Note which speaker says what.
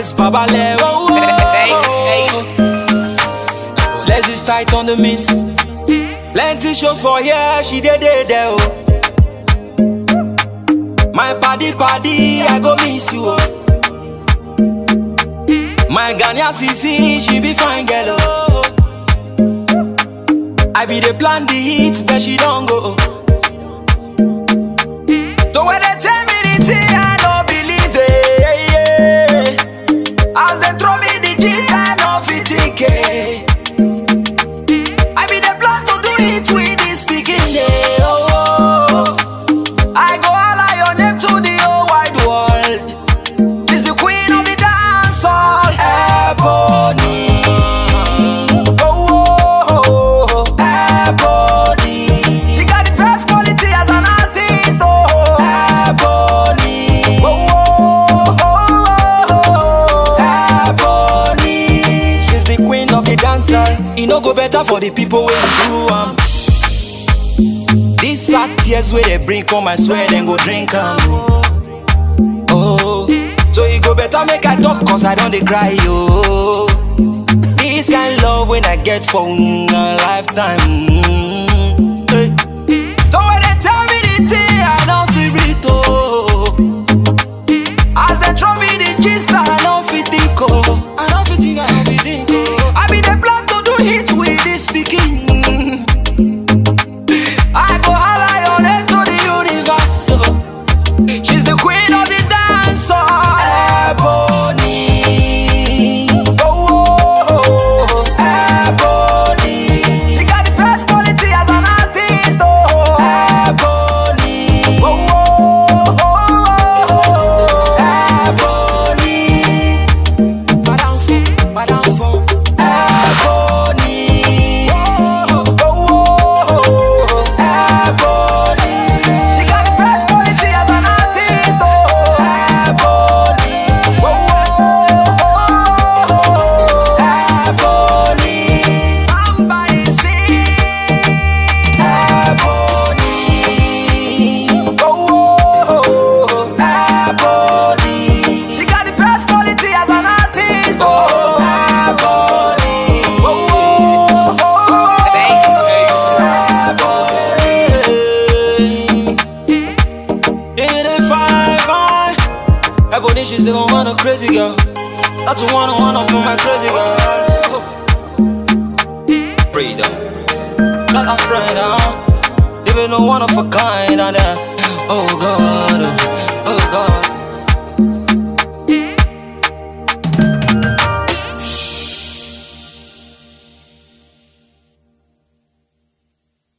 Speaker 1: Yes, Baba Lewo.
Speaker 2: Vegas Ace.
Speaker 1: Let's just tight on the miss. Plenty shows for here, she did it there. Oh. My body, body, I go miss you. Oh. My Ganya CC, she be fine, girl. Oh. I be the plan the hits, but she don't go. Oh. So when I be the plan to do it with no go better for the people you do am. These sad tears where they bring from my swear then go drink am. Oh, so it go better make I talk cause I don't cry yo. This kind love when I get for a lifetime. Ebony, she's a one a crazy girl. That's one one of my crazy girl. Freedom, not a friend, huh? Even no one of a kind, uh, oh oh God.